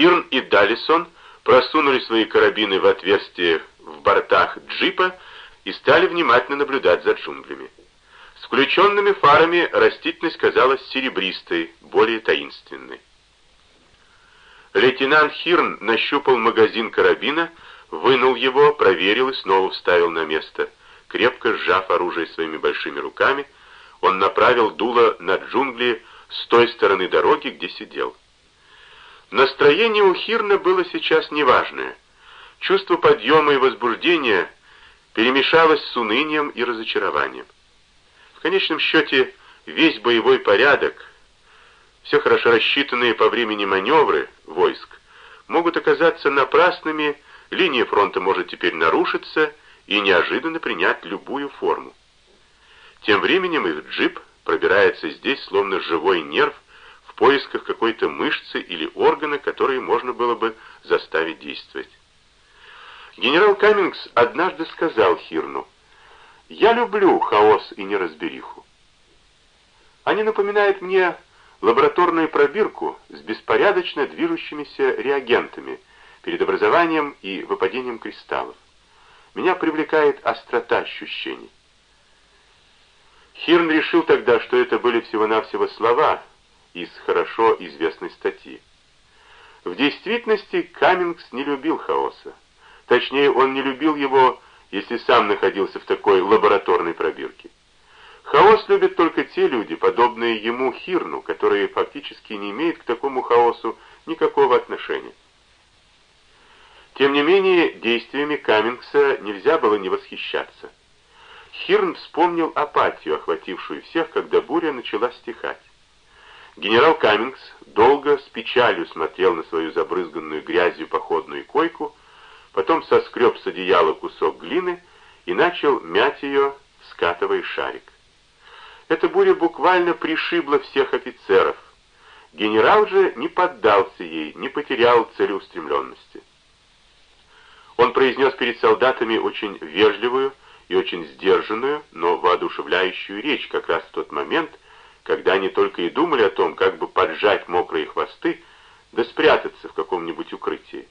Хирн и Даллисон просунули свои карабины в отверстие в бортах джипа и стали внимательно наблюдать за джунглями. С включенными фарами растительность казалась серебристой, более таинственной. Лейтенант Хирн нащупал магазин карабина, вынул его, проверил и снова вставил на место. Крепко сжав оружие своими большими руками, он направил дуло на джунгли с той стороны дороги, где сидел. Настроение у Хирна было сейчас неважное. Чувство подъема и возбуждения перемешалось с унынием и разочарованием. В конечном счете, весь боевой порядок, все хорошо рассчитанные по времени маневры войск могут оказаться напрасными, линия фронта может теперь нарушиться и неожиданно принять любую форму. Тем временем их джип пробирается здесь, словно живой нерв, поисках какой-то мышцы или органа, которые можно было бы заставить действовать. Генерал Каммингс однажды сказал Хирну, «Я люблю хаос и неразбериху. Они напоминают мне лабораторную пробирку с беспорядочно движущимися реагентами перед образованием и выпадением кристаллов. Меня привлекает острота ощущений. Хирн решил тогда, что это были всего-навсего слова из хорошо известной статьи. В действительности Каммингс не любил хаоса. Точнее, он не любил его, если сам находился в такой лабораторной пробирке. Хаос любят только те люди, подобные ему Хирну, которые фактически не имеют к такому хаосу никакого отношения. Тем не менее, действиями Каммингса нельзя было не восхищаться. Хирн вспомнил апатию, охватившую всех, когда буря начала стихать. Генерал Каммингс долго с печалью смотрел на свою забрызганную грязью походную койку, потом соскреб с одеяла кусок глины и начал мять ее, скатывая шарик. Эта буря буквально пришибла всех офицеров. Генерал же не поддался ей, не потерял целеустремленности. Он произнес перед солдатами очень вежливую и очень сдержанную, но воодушевляющую речь как раз в тот момент, когда они только и думали о том, как бы поджать мокрые хвосты, да спрятаться в каком-нибудь укрытии.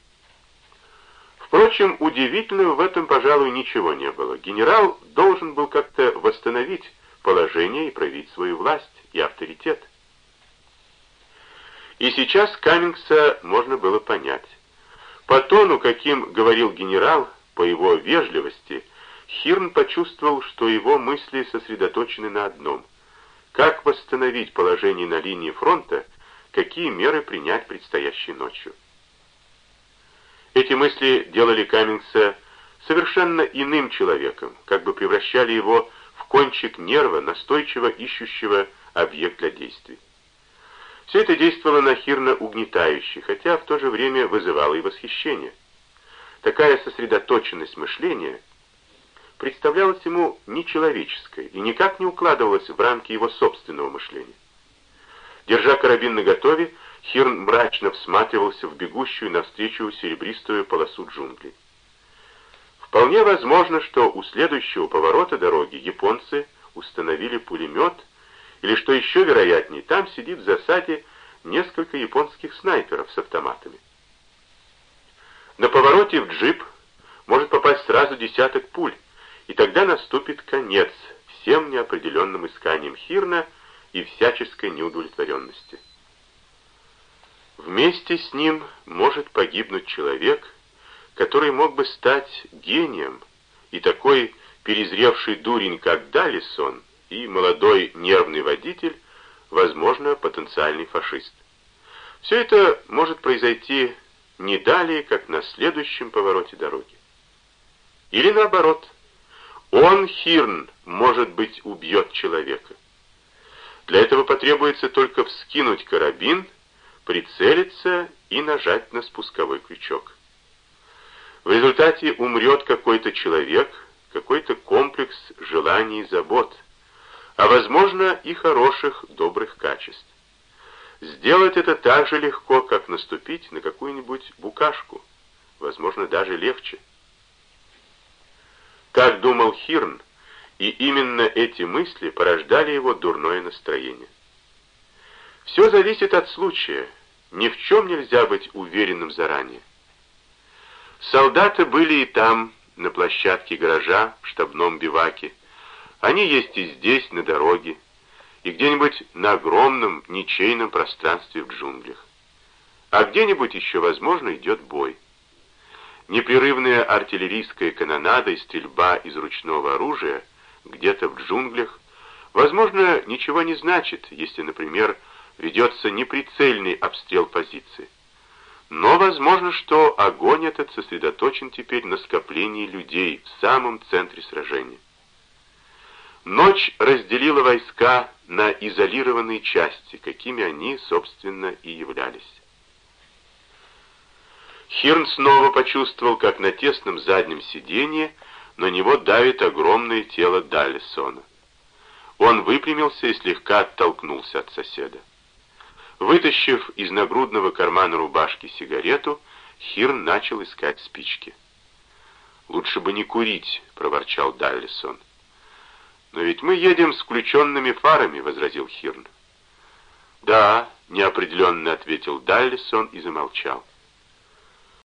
Впрочем, удивительного в этом, пожалуй, ничего не было. Генерал должен был как-то восстановить положение и проявить свою власть и авторитет. И сейчас Каммингса можно было понять. По тону, каким говорил генерал, по его вежливости, Хирн почувствовал, что его мысли сосредоточены на одном. Как восстановить положение на линии фронта, какие меры принять предстоящей ночью. Эти мысли делали Каммингса совершенно иным человеком, как бы превращали его кончик нерва, настойчиво ищущего объект для действий. Все это действовало на Хирна угнетающе, хотя в то же время вызывало и восхищение. Такая сосредоточенность мышления представлялась ему нечеловеческой и никак не укладывалась в рамки его собственного мышления. Держа карабин наготове, Хирн мрачно всматривался в бегущую навстречу серебристую полосу джунглей. Вполне возможно, что у следующего поворота дороги японцы установили пулемет, или, что еще вероятнее, там сидит в засаде несколько японских снайперов с автоматами. На повороте в джип может попасть сразу десяток пуль, и тогда наступит конец всем неопределенным исканиям Хирна и всяческой неудовлетворенности. Вместе с ним может погибнуть человек, который мог бы стать гением, и такой перезревший дурень, как Далисон, и молодой нервный водитель, возможно, потенциальный фашист. Все это может произойти не далее, как на следующем повороте дороги. Или наоборот, он, Хирн, может быть, убьет человека. Для этого потребуется только вскинуть карабин, прицелиться и нажать на спусковой крючок. В результате умрет какой-то человек, какой-то комплекс желаний и забот, а возможно и хороших, добрых качеств. Сделать это так же легко, как наступить на какую-нибудь букашку, возможно, даже легче. Так думал Хирн, и именно эти мысли порождали его дурное настроение. Все зависит от случая, Ни в чем нельзя быть уверенным заранее. Солдаты были и там, на площадке гаража, в штабном биваке. Они есть и здесь, на дороге, и где-нибудь на огромном ничейном пространстве в джунглях. А где-нибудь еще, возможно, идет бой. Непрерывная артиллерийская канонада и стрельба из ручного оружия где-то в джунглях, возможно, ничего не значит, если, например, ведется неприцельный обстрел позиции. Но возможно, что огонь этот сосредоточен теперь на скоплении людей в самом центре сражения. Ночь разделила войска на изолированные части, какими они, собственно, и являлись. Хирн снова почувствовал, как на тесном заднем сиденье на него давит огромное тело Даллисона. Он выпрямился и слегка оттолкнулся от соседа. Вытащив из нагрудного кармана рубашки сигарету, Хирн начал искать спички. «Лучше бы не курить», — проворчал Даллисон. «Но ведь мы едем с включенными фарами», — возразил Хирн. «Да», — неопределенно ответил Даллисон и замолчал.